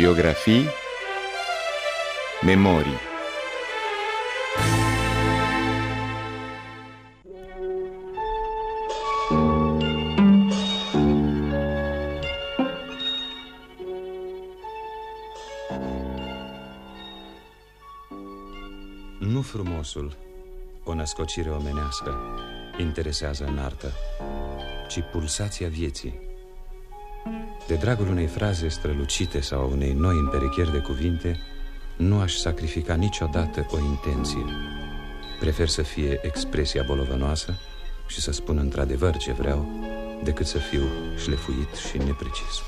Biografii Memorii Nu frumosul, o născocire omenească, interesează în artă, ci pulsația vieții. De dragul unei fraze strălucite sau unei noi împerechieri de cuvinte, nu aș sacrifica niciodată o intenție. Prefer să fie expresia bolovănoasă și să spun într-adevăr ce vreau, decât să fiu șlefuit și neprecis.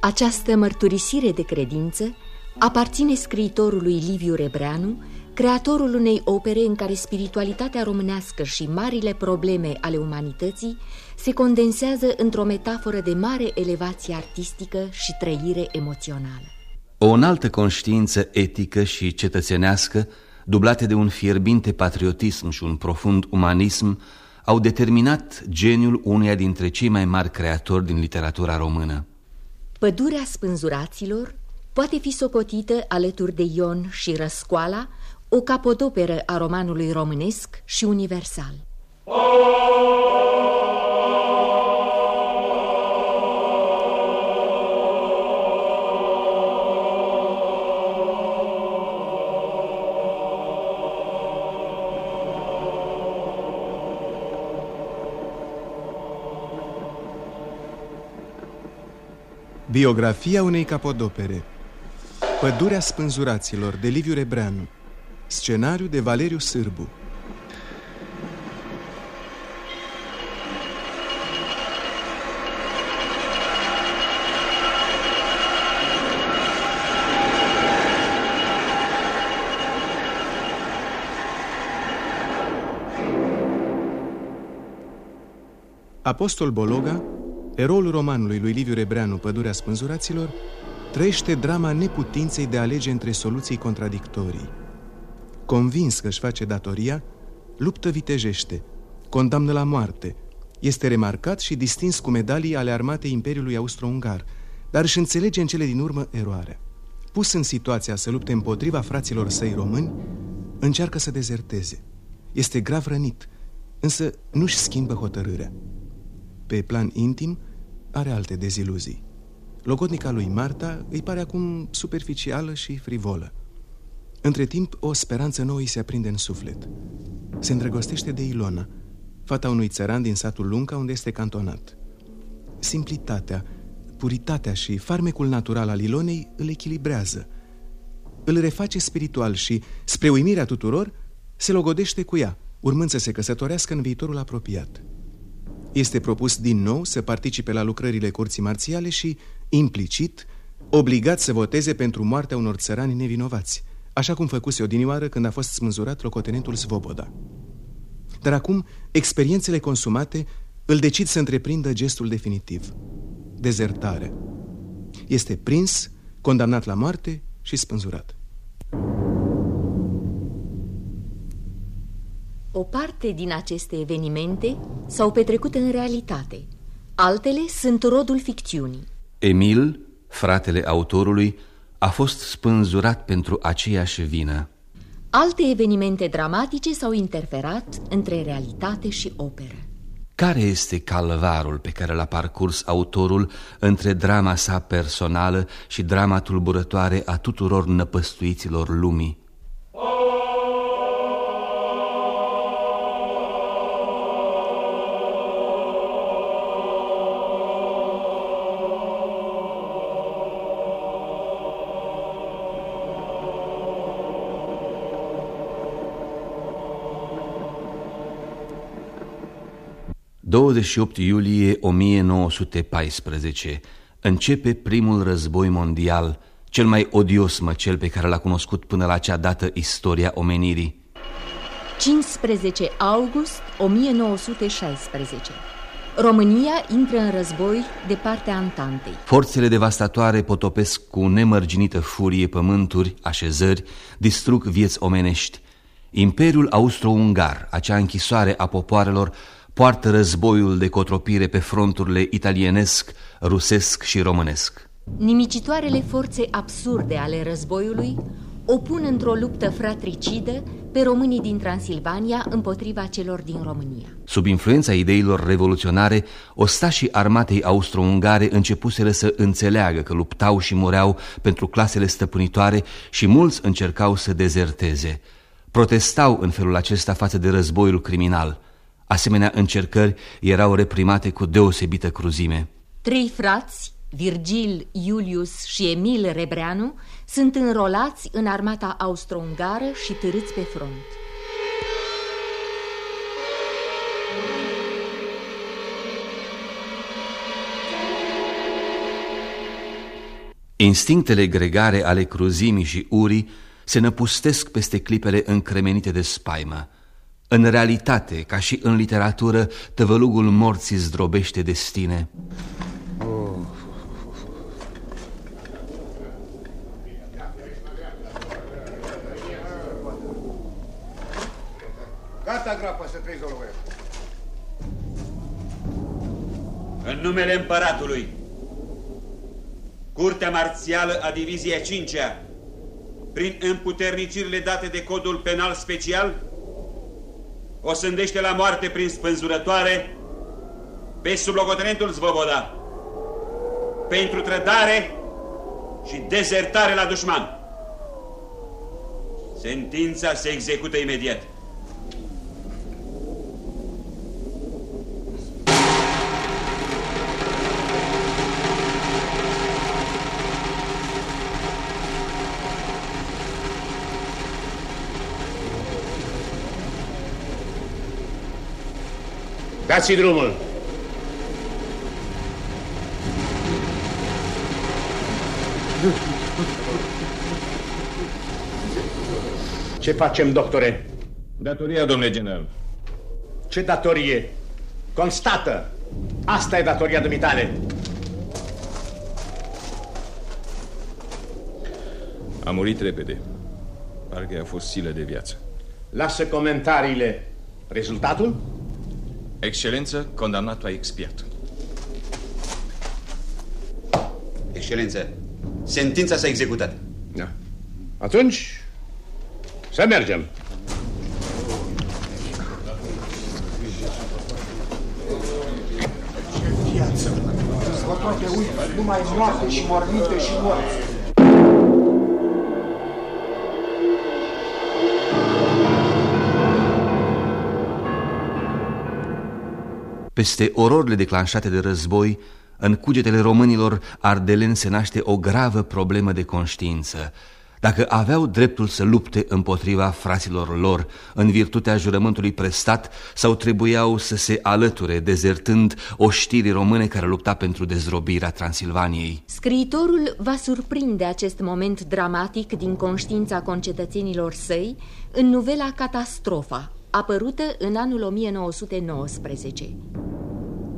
Această mărturisire de credință aparține scriitorului Liviu Rebreanu, creatorul unei opere în care spiritualitatea românească și marile probleme ale umanității se condensează într-o metaforă de mare elevație artistică și trăire emoțională. O înaltă conștiință etică și cetățenească, dublate de un fierbinte patriotism și un profund umanism, au determinat geniul uneia dintre cei mai mari creatori din literatura română. Pădurea spânzuraților poate fi socotită alături de Ion și Răscoala, o capodoperă a romanului românesc și universal. Biografia unei capodopere Pădurea spânzuraților de Liviu Rebreanu Scenariu de Valeriu Sârbu Apostol Bologa, eroul romanului lui Liviu Rebreanu Pădurea spânzuraților, trăiește drama neputinței de a alege între soluții contradictorii. Convins că își face datoria, luptă vitejește, condamnă la moarte, este remarcat și distins cu medalii ale armatei Imperiului Austro-Ungar, dar își înțelege în cele din urmă eroarea. Pus în situația să lupte împotriva fraților săi români, încearcă să dezerteze. Este grav rănit, însă nu-și schimbă hotărârea. Pe plan intim, are alte deziluzii. Logodnica lui Marta îi pare acum superficială și frivolă. Între timp, o speranță nouă îi se aprinde în suflet. Se îndrăgostește de Ilona, fata unui țăran din satul Lunca unde este cantonat. Simplitatea, puritatea și farmecul natural al Ilonei îl echilibrează. Îl reface spiritual și, spre uimirea tuturor, se logodește cu ea, urmând să se căsătorească în viitorul apropiat. Este propus din nou să participe la lucrările curții marțiale și, implicit, obligat să voteze pentru moartea unor țărani nevinovați, așa cum făcuse odinioară când a fost smânzurat locotenentul Svoboda. Dar acum, experiențele consumate îl decid să întreprindă gestul definitiv. Dezertare. Este prins, condamnat la moarte și spânzurat. O parte din aceste evenimente s-au petrecut în realitate, altele sunt rodul ficțiunii. Emil, fratele autorului, a fost spânzurat pentru aceeași vină. Alte evenimente dramatice s-au interferat între realitate și operă. Care este calvarul pe care l-a parcurs autorul între drama sa personală și drama tulburătoare a tuturor năpăstuiților lumii? 28 iulie 1914 începe primul război mondial, cel mai odios măcel pe care l-a cunoscut până la acea dată istoria omenirii. 15 august 1916 România intră în război de partea Antantei. Forțele devastatoare potopesc cu nemărginită furie pământuri, așezări, distrug vieți omenești. Imperiul Austro-Ungar, acea închisoare a popoarelor, poartă războiul de cotropire pe fronturile italienesc, rusesc și românesc. Nimicitoarele forțe absurde ale războiului opun într-o luptă fratricidă pe românii din Transilvania împotriva celor din România. Sub influența ideilor revoluționare, ostașii armatei austro-ungare începuseră să înțeleagă că luptau și mureau pentru clasele stăpânitoare și mulți încercau să dezerteze. Protestau în felul acesta față de războiul criminal. Asemenea încercări erau reprimate cu deosebită cruzime. Trei frați, Virgil, Iulius și Emil Rebreanu, sunt înrolați în armata austro-ungară și târâți pe front. Instinctele gregare ale cruzimii și urii se năpustesc peste clipele încremenite de spaimă. În realitate, ca și în literatură, tăvălugul morții zdrobește destine. Gata, grapa, să treci, În numele împăratului, Curtea Marțială a Diviziei 5-a, prin împuternicirile date de codul penal special, o sândește la moarte prin spânzurătoare pe sublocotenentul Zvoboda pentru trădare și dezertare la dușman. Sentința se execută imediat. Dați-i drumul! Ce facem, doctore? Datoria, domnule general. Ce datorie? Constată! Asta e datoria dumitale. A murit repede. Parcă a fost silă de viață. Lasă comentariile. Rezultatul? Excelență, condamnatul a expiat. Excelență, sentința s-a executat. Da. Atunci, să mergem. Viață. Vă toate uit, numai moarte și morminte și morți. Peste ororile declanșate de război, în cugetele românilor ardelen se naște o gravă problemă de conștiință. Dacă aveau dreptul să lupte împotriva fraților lor în virtutea jurământului prestat sau trebuiau să se alăture dezertând oștirii române care lupta pentru dezrobirea Transilvaniei. Scriitorul va surprinde acest moment dramatic din conștiința concetățenilor săi în novela Catastrofa, apărută în anul 1919.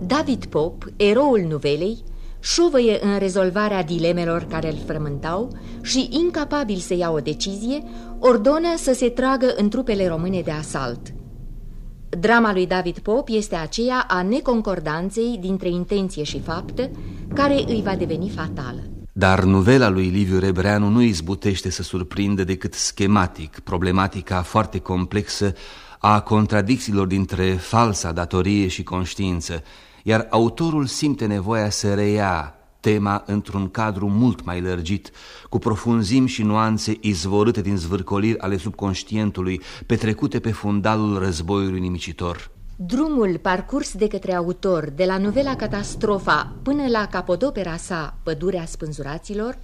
David Pop, eroul novelei, șovăie în rezolvarea dilemelor care îl frământau și, incapabil să ia o decizie, ordonă să se tragă în trupele române de asalt. Drama lui David Pop este aceea a neconcordanței dintre intenție și fapt, care îi va deveni fatală. Dar novela lui Liviu Rebreanu nu izbutește să surprindă decât schematic problematica foarte complexă a contradicțiilor dintre falsa datorie și conștiință, iar autorul simte nevoia să reia tema într-un cadru mult mai lărgit, cu profunzimi și nuanțe izvorâte din zvârcoliri ale subconștientului, petrecute pe fundalul războiului nimicitor. Drumul parcurs de către autor de la novela Catastrofa până la capodopera sa Pădurea spânzuraților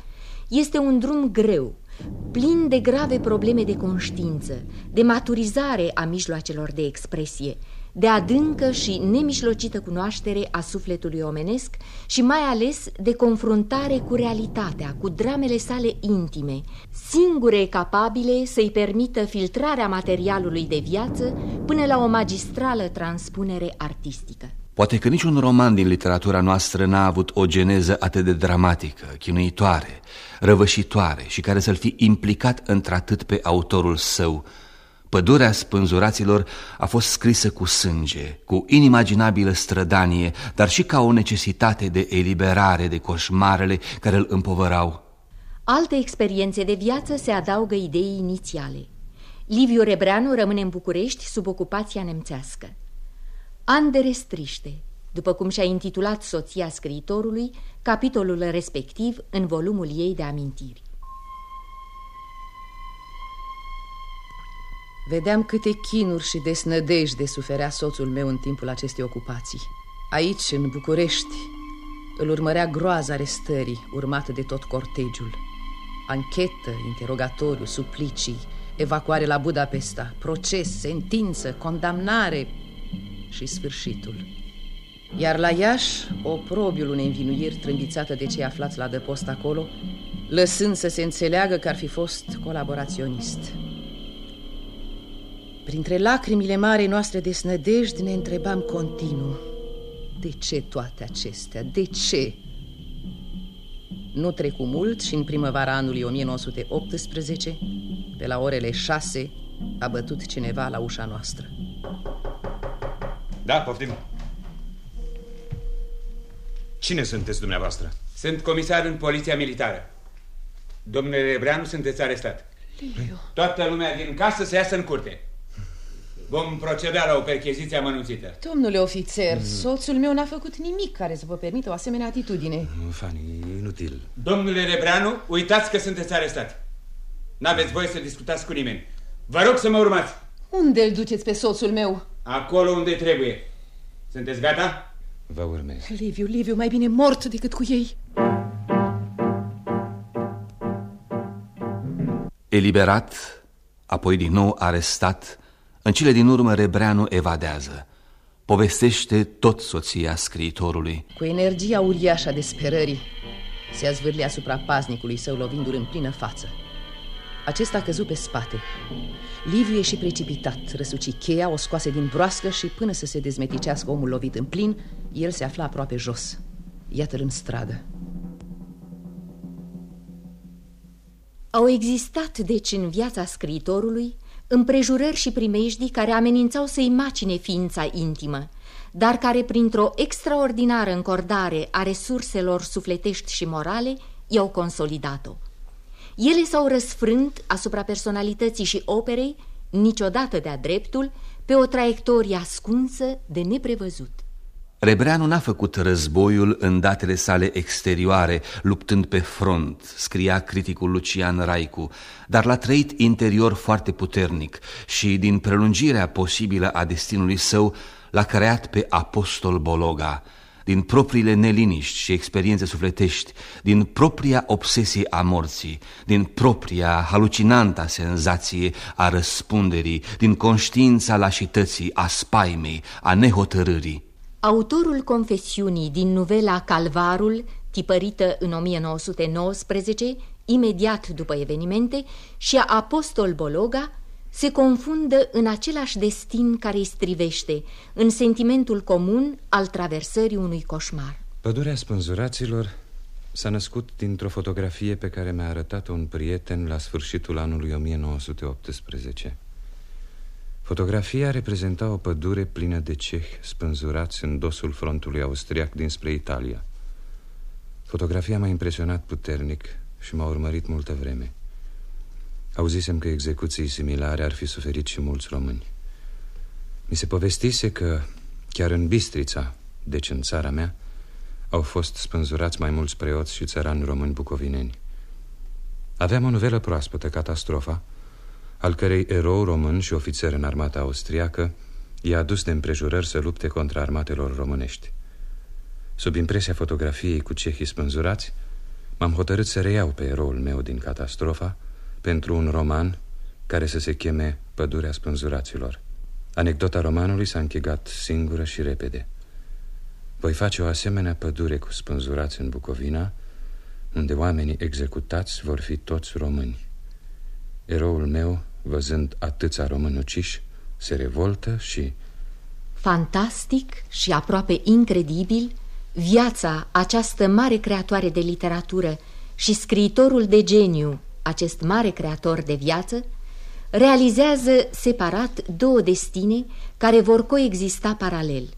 este un drum greu, plin de grave probleme de conștiință, de maturizare a mijloacelor de expresie, de adâncă și nemișlocită cunoaștere a sufletului omenesc și mai ales de confruntare cu realitatea, cu dramele sale intime, singure capabile să-i permită filtrarea materialului de viață până la o magistrală transpunere artistică. Poate că niciun roman din literatura noastră n-a avut o geneză atât de dramatică, chinuitoare, răvășitoare și care să-l fi implicat într-atât pe autorul său, Pădurea spânzuraților a fost scrisă cu sânge, cu inimaginabilă strădanie, dar și ca o necesitate de eliberare de coșmarele care îl împovărau. Alte experiențe de viață se adaugă ideii inițiale. Liviu Rebreanu rămâne în București sub ocupația nemțească. An de restriște, după cum și-a intitulat soția scriitorului, capitolul respectiv în volumul ei de amintiri. Vedeam câte chinuri și desnădejde suferea soțul meu în timpul acestei ocupații. Aici, în București, îl urmărea groaza arestării, urmată de tot cortegiul. Anchetă, interogatoriu, suplicii, evacuare la Budapesta, proces, sentință, condamnare și sfârșitul. Iar la Iași, oprobiul unei învinuiri trâmbițată de cei aflați la dăpost acolo, lăsând să se înțeleagă că ar fi fost colaboraționist. Printre lacrimile mari noastre de snădejde ne întrebam continuu De ce toate acestea? De ce? Nu trecu mult și în primăvara anului 1918, pe la orele șase, a bătut cineva la ușa noastră. Da, poftim. Cine sunteți dumneavoastră? Sunt comisar în Poliția Militară. Domnule Rebreanu, sunteți arestat. Liviu. Toată lumea din casă să iasă în curte. Vom proceda la o percheziție amănunțită. Domnule ofițer, mm. soțul meu n-a făcut nimic care să vă permită o asemenea atitudine. Fanny, e inutil. Domnule Rebreanu, uitați că sunteți arestat. N-aveți voie să discutați cu nimeni. Vă rog să mă urmați. Unde îl duceți pe soțul meu? Acolo unde trebuie. Sunteți gata? Vă urmez. Liviu, Liviu, mai bine mort decât cu ei. Eliberat, apoi din nou arestat, în cele din urmă Rebreanu evadează. Povestește tot soția scriitorului. Cu energia uriașă a desperării, se a zvârli asupra paznicului său lovindu-l în plină față. Acesta a căzut pe spate. Liviu e și precipitat, răsuci cheia, o scoase din broască și până să se dezmeticească omul lovit în plin, el se afla aproape jos. Iată-l în stradă. Au existat, deci, în viața scriitorului împrejurări și primejdii care amenințau să-i macine ființa intimă, dar care, printr-o extraordinară încordare a resurselor sufletești și morale, i-au consolidat-o. Ele s-au răsfrânt asupra personalității și operei, niciodată de-a dreptul, pe o traiectorie ascunsă de neprevăzut. Rebreanu n-a făcut războiul în datele sale exterioare, luptând pe front, scria criticul Lucian Raicu, dar l-a trăit interior foarte puternic și, din prelungirea posibilă a destinului său, l-a creat pe apostol Bologa, din propriile neliniști și experiențe sufletești, din propria obsesie a morții, din propria halucinanta senzație a răspunderii, din conștiința lașității, a spaimei, a nehotărârii. Autorul confesiunii din novela Calvarul, tipărită în 1919, imediat după evenimente, și a Apostol Bologa, se confundă în același destin care îi strivește, în sentimentul comun al traversării unui coșmar. Pădurea spânzuraților s-a născut dintr-o fotografie pe care mi-a arătat-o un prieten la sfârșitul anului 1918. Fotografia reprezenta o pădure plină de cehi spânzurați în dosul frontului austriac dinspre Italia. Fotografia m-a impresionat puternic și m-a urmărit multă vreme. Auzisem că execuții similare ar fi suferit și mulți români. Mi se povestise că chiar în Bistrița, deci în țara mea, au fost spânzurați mai mulți preoți și țărani români bucovineni. Aveam o novelă proaspătă, Catastrofa, al cărei erou român și ofițer în armata austriacă i-a adus de împrejurări să lupte contra armatelor românești. Sub impresia fotografiei cu cehii spânzurați, m-am hotărât să reiau pe eroul meu din catastrofa pentru un roman care să se cheme Pădurea spânzuraților. Anecdota romanului s-a închegat singură și repede. Voi face o asemenea pădure cu spânzurați în Bucovina, unde oamenii executați vor fi toți români. Eroul meu văzând atâția români uciși, se revoltă și... Fantastic și aproape incredibil, viața, această mare creatoare de literatură și scriitorul de geniu, acest mare creator de viață, realizează separat două destine care vor coexista paralel.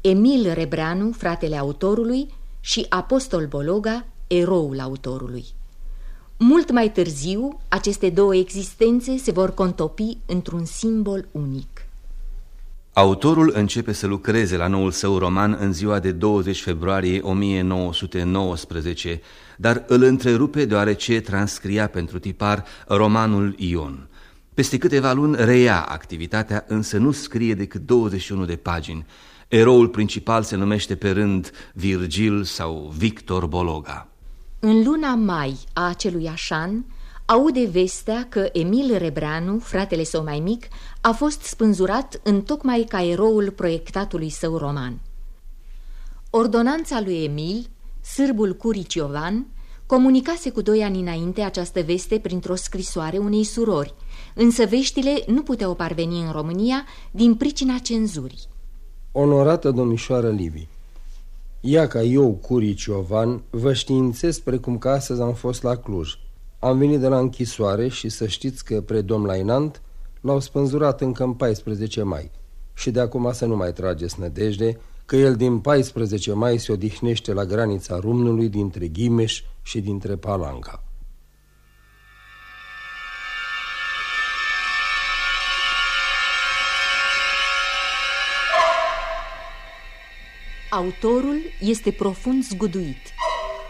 Emil Rebreanu, fratele autorului, și Apostol Bologa, eroul autorului. Mult mai târziu, aceste două existențe se vor contopi într-un simbol unic. Autorul începe să lucreze la noul său roman în ziua de 20 februarie 1919, dar îl întrerupe deoarece transcria pentru tipar romanul Ion. Peste câteva luni reia activitatea, însă nu scrie decât 21 de pagini. Eroul principal se numește pe rând Virgil sau Victor Bologa. În luna mai a acelui așan, aude vestea că Emil Rebreanu, fratele său mai mic, a fost spânzurat în tocmai ca eroul proiectatului său roman. Ordonanța lui Emil, sârbul Curici Iovan, comunicase cu doi ani înainte această veste printr-o scrisoare unei surori, însă veștile nu puteau parveni în România din pricina cenzurii. Onorată domnișoară Livi, Ia ca eu, Curici Iovan, vă științez precum că astăzi am fost la Cluj. Am venit de la închisoare și să știți că predom la Inant l-au spânzurat încă în 14 mai. Și de acum să nu mai trageți nădejde că el din 14 mai se odihnește la granița Rumnului dintre Ghimeș și dintre Palanca. Autorul este profund zguduit.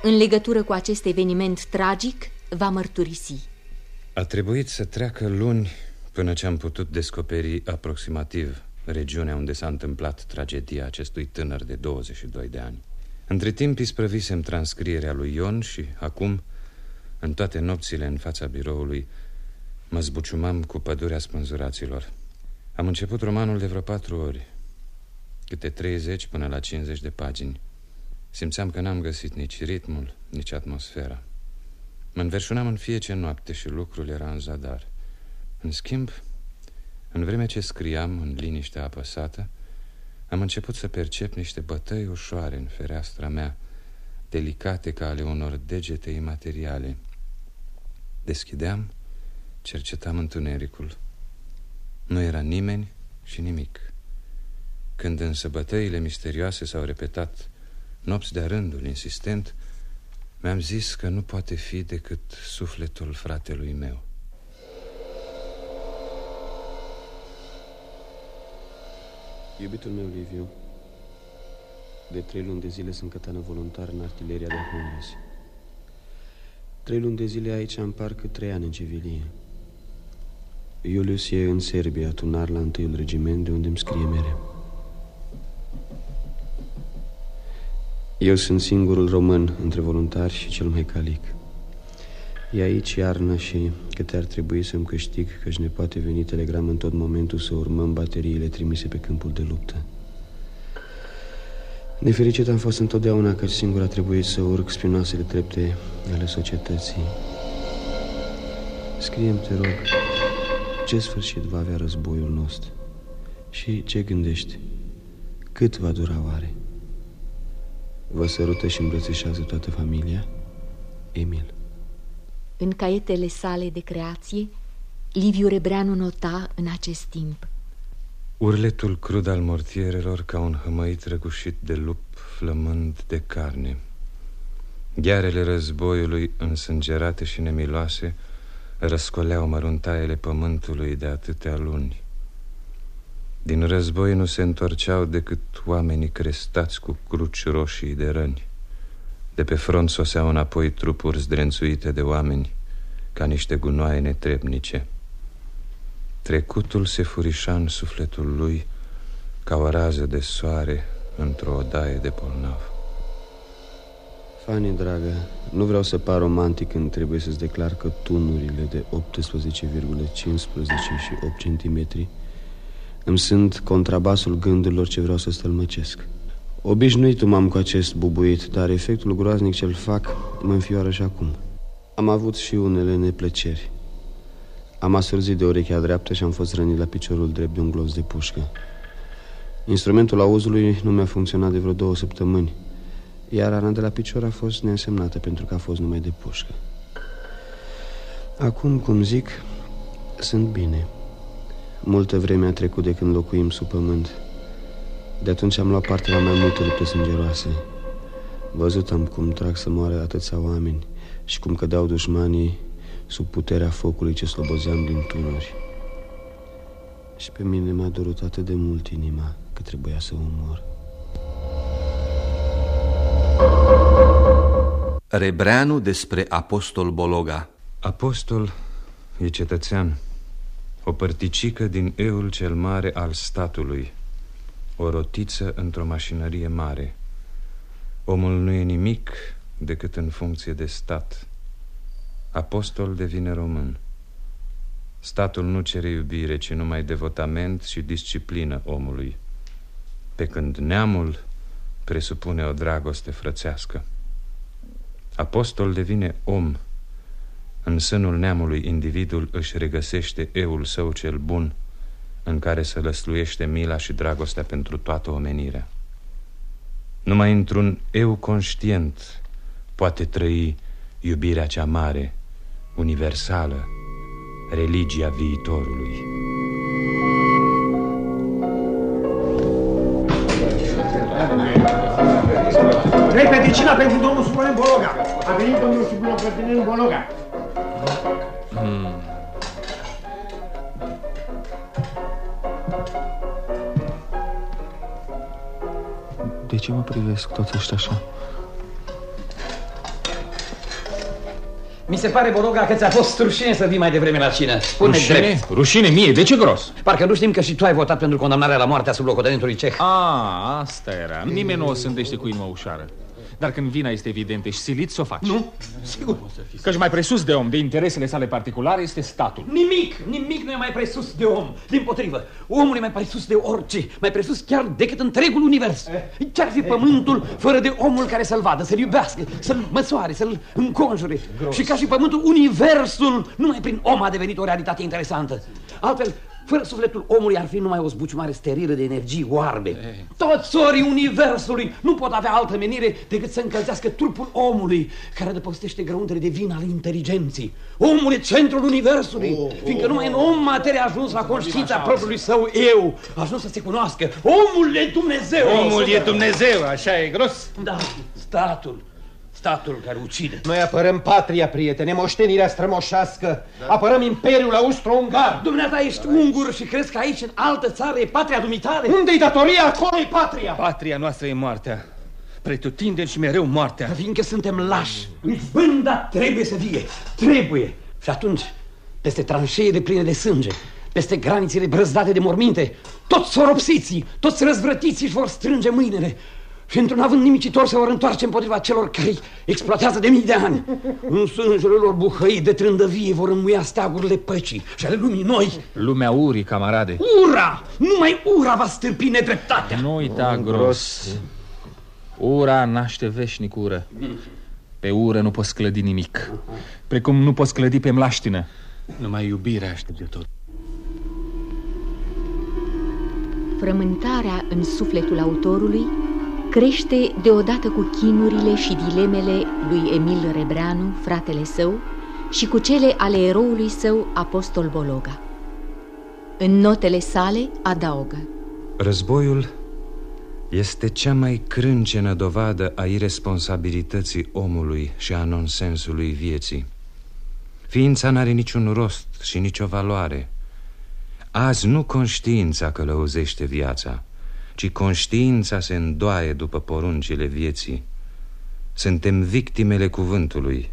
În legătură cu acest eveniment tragic, va mărturisi. A trebuit să treacă luni până ce am putut descoperi aproximativ regiunea unde s-a întâmplat tragedia acestui tânăr de 22 de ani. Între timp isprăvisem transcrierea lui Ion și acum, în toate nopțile în fața biroului, mă zbuciumam cu pădurea spânzuraților. Am început romanul de vreo patru ori câte 30 până la 50 de pagini. Simțeam că n-am găsit nici ritmul, nici atmosfera. Mă înverșunam în fiecare noapte și lucrul era în zadar. În schimb, în vremea ce scriam în liniște apăsată, am început să percep niște bătăi ușoare în fereastra mea, delicate ca ale unor degete imateriale. Deschideam, cercetam întunericul. Nu era nimeni și nimic. Când însă bătăile misterioase s-au repetat nopți de rândul insistent, mi-am zis că nu poate fi decât sufletul fratelui meu. Iubitul meu, Liviu, de trei luni de zile sunt cătană voluntar în artileria de Hundes. Trei luni de zile aici am parcă trei ani în civilie. Iulius e în Serbia, tunar la întâiul regiment, de unde îmi scrie mereu. Eu sunt singurul român între voluntari și cel mai calic. E aici iarnă și câte ar trebui să-mi câștig Căci ne poate veni telegram în tot momentul Să urmăm bateriile trimise pe câmpul de luptă Nefericit am fost întotdeauna Căci singur a trebuit să urc spinoasele trepte ale societății Scriem, te rog, ce sfârșit va avea războiul nostru? Și ce gândești? Cât va dura oare? Vă sărută și îmbrățișează toată familia? Emil În caietele sale de creație Liviu Rebreanu nota în acest timp. Urletul crud al mortierelor ca un hămăit răgușit de lup flămând de carne. Ghearele războiului însângerate și nemiloase Răscoleau măruntaiele pământului de atâtea luni. Din război nu se întorceau decât oamenii crestați cu cruci roșii de răni. De pe front soseau înapoi trupuri zdrențuite de oameni, ca niște gunoaie netrebnice. Trecutul se furișa în sufletul lui ca o rază de soare într-o odaie de bolnav. Fani, dragă, nu vreau să par romantic când trebuie să-ți declar că tunurile de 18,15 și 8 centimetri îmi sunt contrabasul gândurilor ce vreau să stălmăcesc Obișnuit m-am cu acest bubuit Dar efectul groaznic ce-l fac mă înfioară și acum Am avut și unele neplăceri Am asurzit de urechea dreaptă și am fost rănit la piciorul drept de un glos de pușcă Instrumentul auzului nu mi-a funcționat de vreo două săptămâni Iar rana de la picior a fost neînsemnată pentru că a fost numai de pușcă Acum, cum zic, Sunt bine. Multă vreme a trecut de când locuim sub pământ. De atunci am luat parte la mai multe lupte sângeroase. Văzut am cum trag să moară atâția oameni și cum cădeau dușmanii sub puterea focului ce slobozeam din tunuri. Și pe mine m-a durut atât de mult inima că trebuia să umor. Rebreanu despre Apostol Bologa Apostol e cetățean, o părticică din eul cel mare al statului, o rotiță într-o mașinărie mare. Omul nu e nimic decât în funcție de stat. Apostol devine român. Statul nu cere iubire, ci numai devotament și disciplină omului, pe când neamul presupune o dragoste frățească. Apostol devine om. În sânul neamului individul își regăsește eul său cel bun, în care se lăsluiește mila și dragostea pentru toată omenirea. Numai într-un eu conștient poate trăi iubirea cea mare, universală, religia viitorului. Repede, cina pentru domnul suplonent Bologa. A venit domnul suplonent Bologa. Hmm. De ce mă privesc toți ăștia așa? Mi se pare, Bologa, că ți-a fost rușine să vii mai devreme la cină. Spune rușine? drept. Rușine mie? De ce gros? Parcă nu știm că și tu ai votat pentru condamnarea la moarte a sublocotenentului ceh. A, asta era. Nimeni nu o sândește cu inima ușoară. Dar când vina este evidentă și silit, să o faci. Nu? Sigur. Căci mai presus de om, de interesele sale particulare, este statul. Nimic, nimic nu e mai presus de om. Din potrivă, omul e mai presus de orice, mai presus chiar decât întregul univers. Ce-ar fi pământul fără de omul care să-l vadă, să-l iubească, să-l măsoare, să-l înconjure? Și ca și pământul, universul, numai prin om a devenit o realitate interesantă. Altfel, fără sufletul omului ar fi numai o zbuciumare sterilă de energii oarbe. Toți sorii universului nu pot avea altă menire decât să încălzească trupul omului, care adăpostește grăuntele de vin al inteligenții. Omul e centrul universului, fiindcă numai în om materia a ajuns la conștiința propriului său eu, a ajuns să se cunoască. Omul e Dumnezeu! Omul e Dumnezeu, așa e gros? Da, statul. Statul care ucide. Noi apărăm patria, prietene, moștenirea strămoșească. Da. Apărăm Imperiul Austro-Ungar. Dumneata ești ungur și crezi că aici, în altă țară, e patria dumitare? Unde-i datoria, acolo e patria. Patria noastră e moartea. Pretutindeni și mereu moartea. Fiindcă suntem lași. Izbânda trebuie să vie. Trebuie. Și atunci, peste tranșeile pline de sânge, peste granițele brăzdate de morminte, toți soropsiții, toți răzvrătiții își vor strânge mâinile și într-un avânt nimicitor se vor întoarce împotriva celor care îi exploatează de mii de ani. În sângele lor buhăi de trândăvie vor înmuia steagurile păcii și ale lumii noi. Lumea urii, camarade. Ura! Numai ura va stârpi nedreptatea. Nu uita gros. Ura naște veșnic ură. Pe ură nu poți clădi nimic. Precum nu poți clădi pe mlaștină. Numai iubirea aștept de tot. Frământarea în sufletul autorului crește deodată cu chinurile și dilemele lui Emil Rebreanu, fratele său, și cu cele ale eroului său, Apostol Bologa. În notele sale adaugă. Războiul este cea mai crâncenă dovadă a irresponsabilității omului și a nonsensului vieții. Ființa n-are niciun rost și nicio valoare. Azi nu conștiința călăuzește viața, ci conștiința se îndoaie după poruncile vieții. Suntem victimele cuvântului.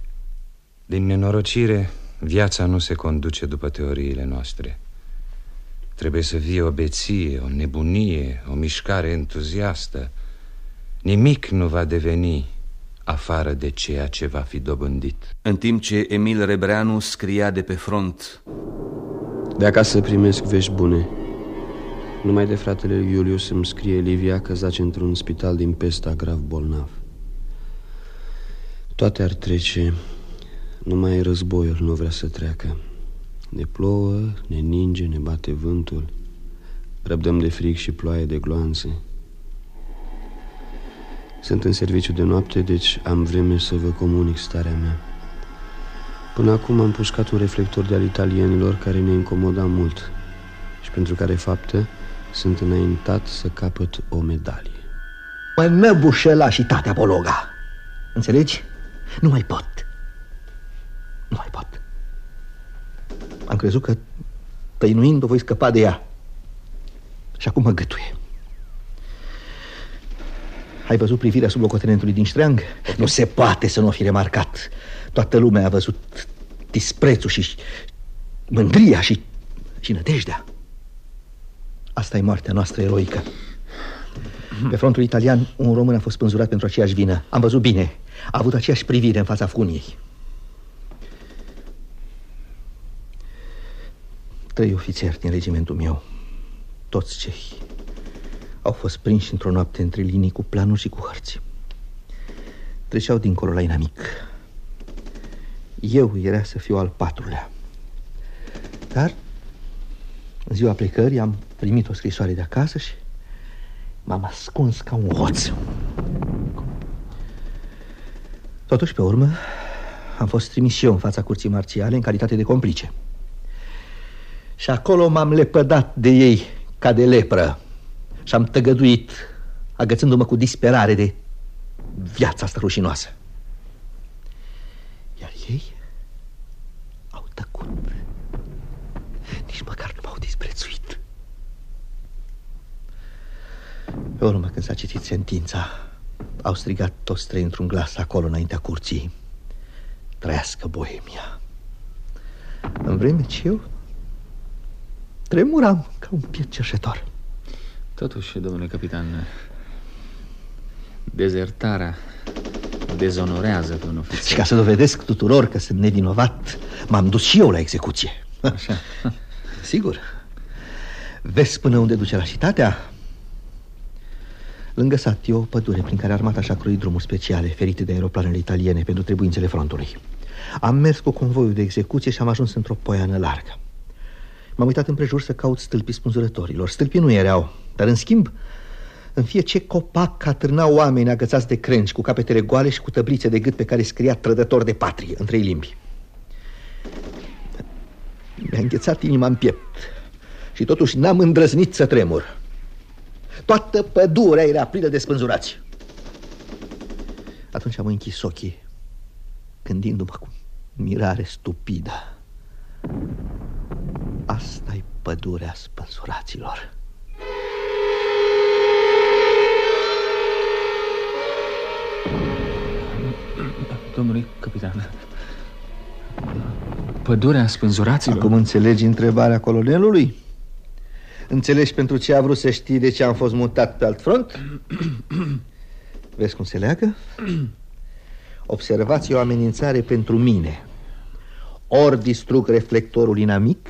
Din nenorocire, viața nu se conduce după teoriile noastre. Trebuie să fie o beție, o nebunie, o mișcare entuziastă. Nimic nu va deveni afară de ceea ce va fi dobândit. În timp ce Emil Rebreanu scria de pe front De acasă primesc vești bune Numai de fratele Iulius îmi scrie Livia că zace într-un spital din pesta grav bolnav. Toate ar trece Numai războiul nu vrea să treacă. Ne plouă, ne ninge, ne bate vântul Răbdăm de frig și ploaie de gloanțe. Sunt în serviciu de noapte, deci am vreme să vă comunic starea mea. Până acum am pușcat un reflector de al italienilor care ne incomoda mult și pentru care fapte sunt înaintat să capăt o medalie. Mă năbușă și tatea Bologa. Înțelegi? Nu mai pot. Nu mai pot. Am crezut că tăinuind o voi scăpa de ea. Și acum mă gătuie. Ai văzut privirea sub locotenentului din ștreang? Nu se poate să nu o fi remarcat. Toată lumea a văzut disprețul și mândria și, și nădejdea. Asta e moartea noastră eroică. Pe frontul italian, un român a fost spânzurat pentru aceeași vină. Am văzut bine. A avut aceeași privire în fața funiei. Trei ofițeri din regimentul meu, toți cei, au fost prinși într-o noapte între linii cu planuri și cu hărți. Treceau dincolo la inamic. Eu era să fiu al patrulea. Dar, în ziua plecării, am primit o scrisoare de acasă și m-am ascuns ca un hoț. Totuși, pe urmă, am fost trimis și eu în fața curții marțiale în calitate de complice. Și acolo m-am lepădat de ei ca de lepră și am tăgăduit, agățându-mă cu disperare de viața asta rușinoasă. Iar ei au tăcut. Nici măcar nu m-au disprețuit. Pe urmă, când s-a citit sentința, au strigat toți trei într-un glas acolo, înaintea curții. Trăiască Bohemia. În vreme ce eu tremuram ca un piet cerșetor. Totuși, domnule capitan, dezertarea dezonorează pe un ofițer. Și ca să dovedesc tuturor că sunt nevinovat, m-am dus și eu la execuție. Așa. Sigur. Vezi până unde duce la citatea? Lângă sat e o pădure prin care armata și-a croit drumuri speciale ferite de aeroplanele italiene pentru trebuințele frontului. Am mers cu convoiul de execuție și am ajuns într-o poiană largă. M-am uitat împrejur să caut stâlpii spânzurătorilor. Stâlpii nu erau, dar în schimb, în fie ce copac atârnau oameni agățați de crengi, cu capetele goale și cu tăblițe de gât pe care scria trădător de patrie, în trei limbi. Mi-a înghețat inima în piept și totuși n-am îndrăznit să tremur. Toată pădurea era plină de spânzurați. Atunci am închis ochii, gândindu-mă cu mirare stupidă. Asta-i pădurea spânsuraților. Domnule capitan, pădurea spânzuraților... Acum înțelegi întrebarea colonelului? Înțelegi pentru ce a vrut să știi de ce am fost mutat pe alt front? Vezi cum se leagă? Observați o amenințare pentru mine. Ori distrug reflectorul inamic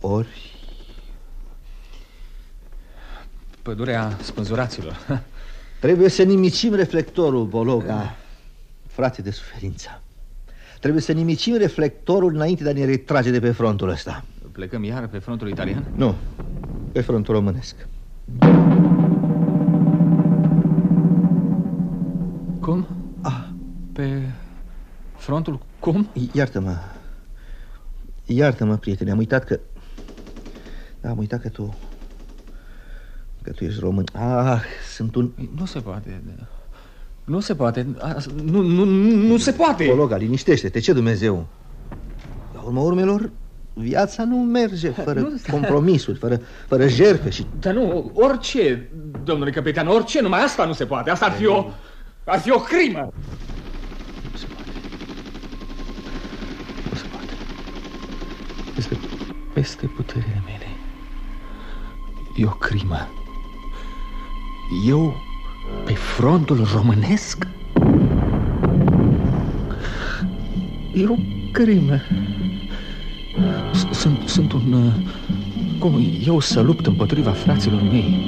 Ori... Pădurea spânzuraților. Trebuie să nimicim reflectorul, Bologa Frate de suferință. Trebuie să nimicim reflectorul înainte de a ne retrage de pe frontul ăsta Plecăm iar pe frontul italian? Nu, pe frontul românesc Cum? Ah. Pe frontul cum? Iartă-mă Iartă-mă, prietene, am uitat că da, Am uitat că tu Că tu ești român Ah, sunt un... Nu se poate Nu se poate Nu, nu, nu se poate Cologa, liniștește-te, ce Dumnezeu La urmă urmelor Viața nu merge fără nu, compromisuri, fără, fără jerfe și... Dar nu, orice, domnule capitan, orice, numai asta nu se poate. Asta ar fi o, ar fi o crimă. Nu se poate. Nu se poate. Este peste puterile mele. E o crimă. Eu pe frontul românesc? E o crimă sunt, sunt un... Uh, cum eu să lupt împotriva fraților mei?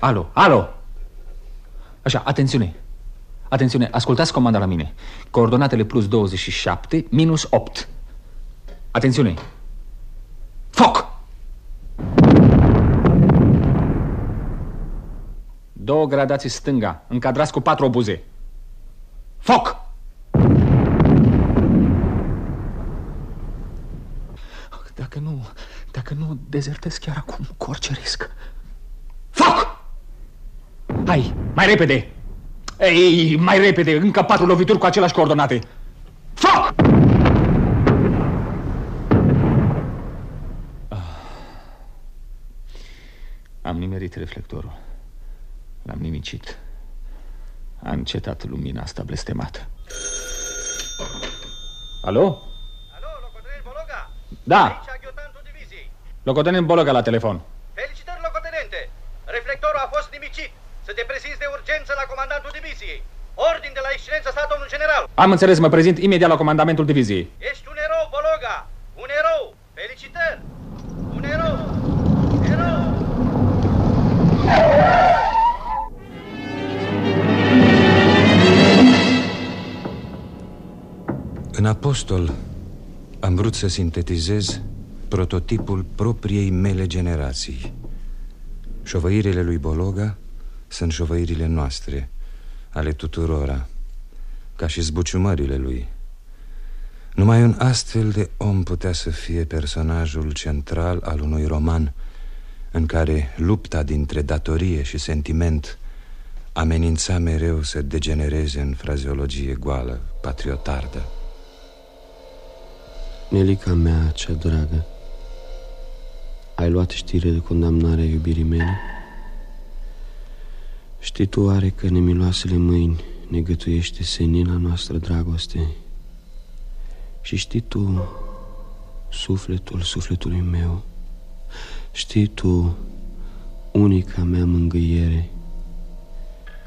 Alo, alo! Așa, atențiune! Atențiune, ascultați comanda la mine. Coordonatele plus 27 minus 8. Atențiune! Foc! Două gradații stânga, încadrați cu patru obuze. Foc! Dacă nu, dacă nu dezertez chiar acum, cu orice risc. Foc! Hai, mai repede! Ei, mai repede, încă patru lovituri cu aceleași coordonate. Foc! Ah. Am nimerit reflectorul. L-am nimicit. A încetat lumina asta blestemată. Alo? Alo, locotenent Bologa? Da. Aici aghiotantul diviziei. Locotenent Bologa la telefon. Felicitări, locotenente! Reflectorul a fost nimicit. Să te prezinți de urgență la comandantul diviziei. Ordin de la excelență sa, domnul general. Am înțeles, mă prezint imediat la comandamentul diviziei. Ești un erou, Bologa! Un erou! Felicitări! Un erou! Erou! În apostol am vrut să sintetizez prototipul propriei mele generații. Șovăirile lui Bologa sunt șovăirile noastre, ale tuturora, ca și zbuciumările lui. Numai un astfel de om putea să fie personajul central al unui roman în care lupta dintre datorie și sentiment amenința mereu să degenereze în frazeologie goală, patriotardă. Nelica mea, cea dragă, ai luat știre de condamnare a iubirii mele? Știi tu oare că nemiloasele mâini ne gătuiește senina noastră dragoste? Și știi tu sufletul sufletului meu? Știi tu unica mea mângâiere?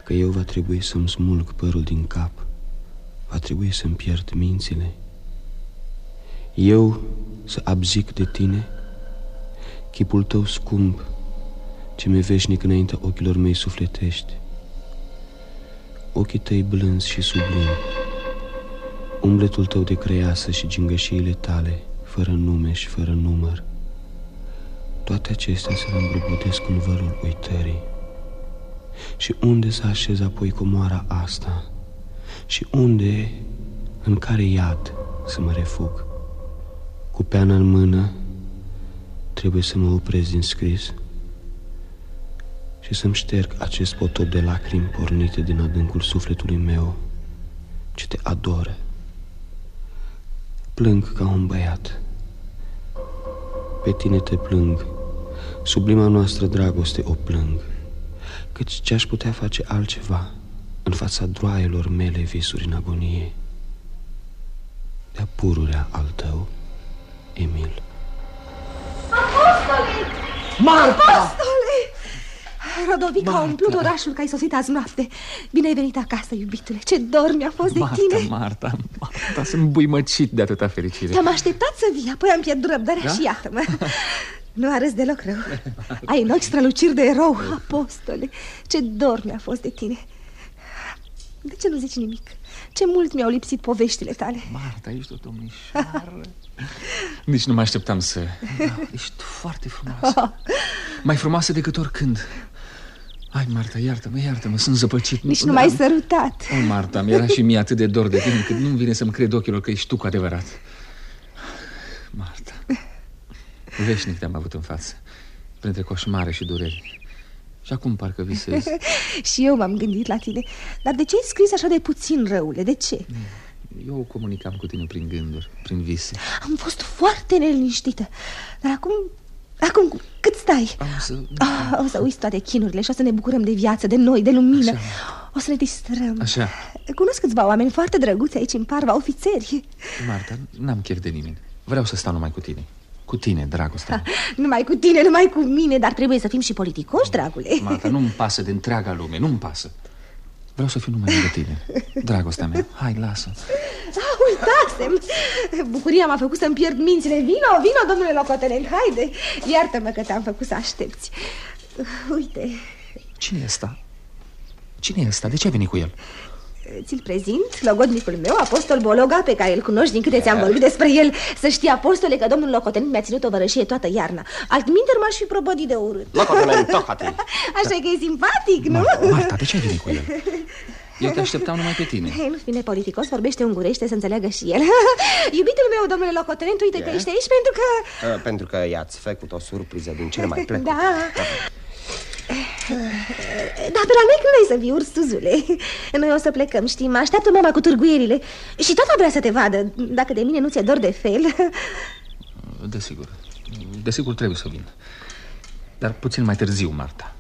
Că eu va trebui să-mi smulg părul din cap Va trebui să-mi pierd mințile Eu să abzic de tine Chipul tău scump Ce mi-e veșnic înaintea ochilor mei sufletești. Ochii tăi blânzi și sublimi Umbletul tău de creiasă și gingășiile tale Fără nume și fără număr. Toate acestea se îmbrăbudesc în vălul uitării. Și unde să așez apoi comoara asta? Și unde, în care iad să mă refug? Cu peana în mână Trebuie să mă opresc din scris Și să-mi șterg acest potop de lacrimi pornite din adâncul sufletului meu. Ce te adoră. Plâng ca un băiat. Pe tine te plâng. Sublima noastră dragoste o plâng. Căci ce-aș putea face altceva În fața droaielor mele visuri în agonie? De-a pururea al tău, Emil. Apostole! Marta! Apostole! Rodovic a umplut orașul că ai sosit azi noapte. Bine ai venit acasă, iubitule. Ce dor mi-a fost de Marta, tine? Marta, Marta, sunt buimăcit de atâta fericire. Te-am așteptat să vii, apoi am pierdut răbdarea Da? și iată-mă Nu arăți deloc rău. Ai în ochi străluciri de erou, apostole. Ce dor mi-a fost de tine. De ce nu zici nimic? Ce mult mi-au lipsit poveștile tale. Marta, ești o domnișoară. Nici nu mă așteptam să... Da, ești foarte frumoasă. Mai frumoasă decât oricând Hai, Marta, iartă-mă, iartă-mă, sunt zăpăcit Nici nu m-ai sărutat O, Marta, mi-era și mie atât de dor de tine Cât nu-mi vine să-mi cred ochilor că ești tu cu adevărat Marta Veșnic te-am avut în față Printre coșmare și dureri Și acum parcă visez. și eu m-am gândit la tine. Dar de ce ai scris așa de puțin, răule? De ce? Eu comunicam cu tine prin gânduri, prin vise. Am fost foarte neliniștită. Dar acum... Acum, cât stai? Am să... Ah, o să uiți toate chinurile și o să ne bucurăm de viață, de noi, de lumină. Așa. O să ne distrăm. Așa. Cunosc câțiva oameni foarte drăguți aici în parva, ofițeri. Marta, n-am chef de nimeni. Vreau să stau numai cu tine. Cu tine, dragostea mea. Numai cu tine, numai cu mine, dar trebuie să fim și politicoși, dragule. Marta, nu-mi pasă de întreaga lume, nu-mi pasă. Vreau să fiu numai lângă tine. Dragostea mea, hai, lasă. Ah, uitasem. Bucuria m-a făcut să-mi pierd mințile. Vino, vino, domnule locotenent, haide. Iartă-mă că te-am făcut să aștepți. Uite, Cine e ăsta? Cine e ăsta? De ce ai venit cu el? Ți-l prezint, logodnicul meu, apostol Bologa, pe care îl cunoști din câte ți-am vorbit despre el. Să știi, apostole, că domnul locotenent mi-a ținut o vărășie toată iarna. Altminter m-aș fi probădit de urât. Locotenent, tocate. Așa că e simpatic, nu? Marta, Marta, de ce ai venit cu el? Eu te așteptam numai pe tine. Hei, nu fi nepoliticos, vorbește ungurește să înțeleagă și el. Iubitul meu, domnule locotenent, uite că E? ești aici pentru că... Uh, Pentru că i-ați făcut o surpriză din cele mai plăcute. Da. Dar pe la noi când ai să vii, ursuzule Noi o să plecăm, știi, mă așteaptă mama cu târguierile Și tata vrea să te vadă Dacă de mine nu ți-e dor de fel Desigur. Desigur trebuie să vin. Dar puțin mai târziu, Marta.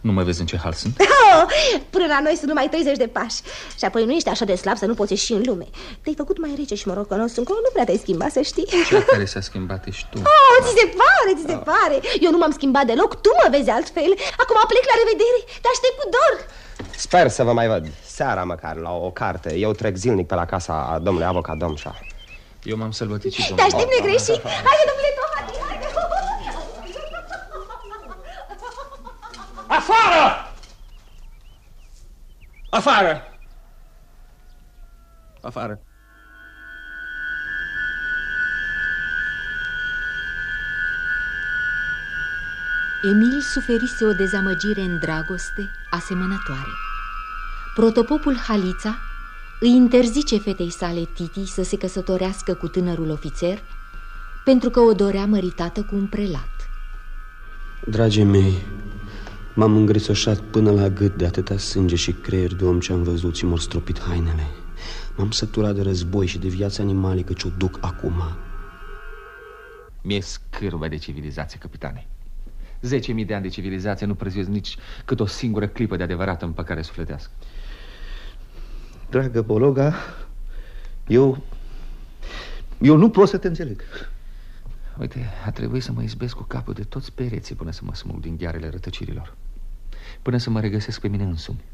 Nu mă vezi în ce hal sunt? oh, Până la noi sunt numai 30 de pași. Și apoi nu ești așa de slab să nu poți ieși în lume. Te-ai făcut mai rece și morocănos încolo Nu prea te-ai schimbat, să știi. Cel care s-a schimbat ești tu. Oh, ți se pare, ți se pare. Eu nu m-am schimbat deloc, tu mă vezi altfel. Acum plec la revedere, te aștept cu dor. Sper să vă mai văd. Seara măcar, la o carte. Eu trec zilnic pe la casa domnului avocat Domșa. Eu m-am sălbătit și Te aștept negreșit. Haide, domnule Tohati, Afară! Afară! Afară. Emil suferise o dezamăgire în dragoste asemănătoare. Protopopul Halița îi interzice fetei sale Titi să se căsătorească cu tânărul ofițer pentru că o dorea măritată cu un prelat. Dragii mei, m-am îngrisoșat până la gât de atâta sânge și creier de om ce am văzut și m-au stropit hainele. M-am săturat de război și de viața animalică ce o duc acum. Mi-e scârbă de civilizație, capitane. Zece mii de ani de civilizație nu prețuiesc nici cât o singură clipă de adevărată împăcare sufletească. Dragă Bologa, eu... Eu nu pot să te înțeleg. Uite, a trebuit să mă izbesc cu capul de toți pereții până să mă smulg din ghearele rătăcirilor. Până să mă regăsesc pe mine însumi.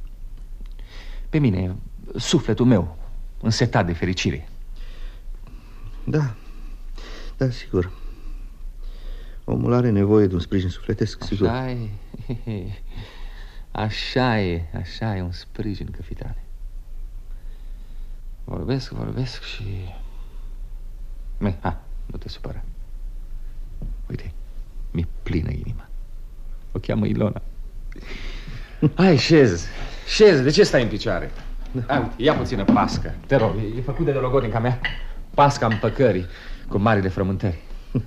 Pe mine, sufletul meu, însetat de fericire. Da, da, sigur. Omul are nevoie de un sprijin sufletesc, sigur. Așa e, așa e, așa e un sprijin, capitane. Vorbesc, vorbesc și... Me, ha, nu te supăra. Uite, mi-e plină inima. O cheamă Ilona. Hai, șez, șez, de ce stai în picioare? Hai, uite, ia puțină pască, te rog, e, e făcut de logodnica mea. Pasca împăcării, cu marile frământări.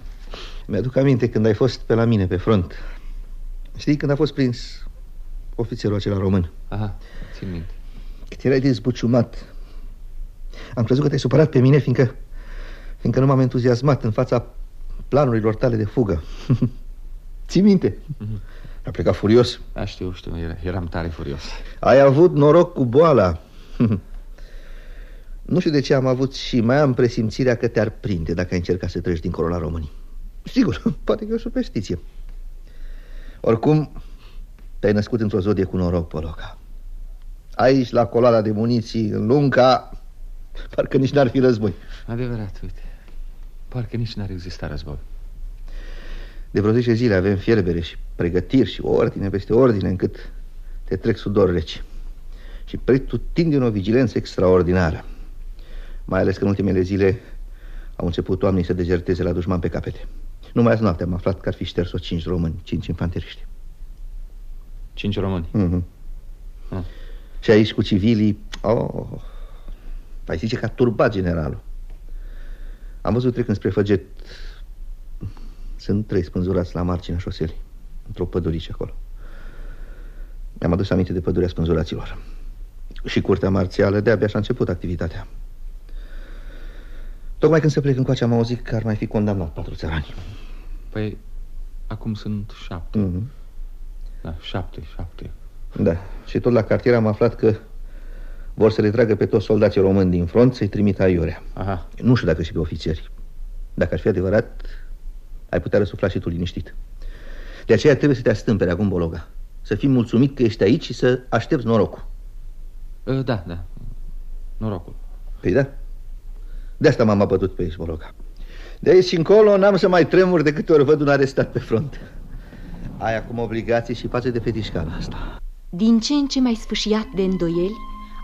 Mi-aduc aminte când ai fost pe la mine pe front. Știi când a fost prins ofițerul acela român? Aha, țin minte. Cât erai de zbuciumat. Am crezut că te-ai supărat pe mine fiindcă, fiindcă nu m-am entuziasmat în fața planurilor tale de fugă. Ții minte? Mhm. A plecat furios. Da, știu, știu, era- eram tare furios. Ai avut noroc cu boala. nu știu de ce am avut și mai am presimțirea că te-ar prinde dacă ai încercat să treci dincolo la românii. Sigur, poate că e o superstiție. Oricum, te-ai născut într-o zodie cu noroc, Poloca. Aici, la coloana de muniții, în Lunca, parcă nici n-ar fi război. Adevărat, uite. Parcă nici n-ar exista război. De vreo 10 zile avem fierbere și pregătiri și ordine peste ordine încât te trec sudor reci. Și pretutindeni o vigilență extraordinară. Mai ales că în ultimele zile au început oamenii să dezerteze la dușman pe capete. Numai azi noapte am aflat că ar fi șters-o cinci români, cinci infanteriști. Cinci români? Mm-hmm. Ah. Și aici cu civilii, oh, ai zice că a turbat generalul. Am văzut trecând spre Făget, sunt trei spânzurați la marginea șoselii, într-o pădurice acolo. Mi-am adus aminte de pădurea spânzuraților. Și curtea marțială de-abia și-a început activitatea. Tocmai când se plec încoace am auzit că ar mai fi condamnat patru țărani. Păi, acum sunt șapte. Mm -hmm. Da, șapte, șapte. Da, și tot la cartier am aflat că vor să le tragă pe toți soldații români din front să-i trimită aiurea. Aha. Nu știu dacă și pe ofițeri. Dacă ar fi adevărat, ai putea răsufla și tu liniștit. De aceea trebuie să te astâmpere acum, Bologa. Să fii mulțumit că ești aici și să aștepți norocul. Da, da. Norocul. Păi da. De asta m-am apătut pe aici, Bologa. De aici încolo n-am să mai tremur de câte ori văd un arestat pe front. Ai acum obligații și față de fetișcala asta. Din ce în ce mai sfâșiat de îndoieli,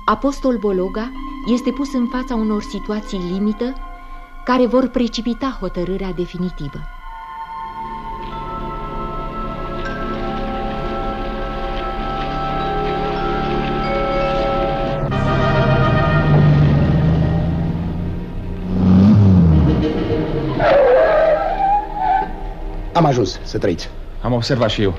Apostol Bologa este pus în fața unor situații limită care vor precipita hotărârea definitivă. Ajuns să trăiți. Am observat și eu.